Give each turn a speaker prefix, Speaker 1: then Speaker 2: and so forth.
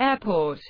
Speaker 1: airport.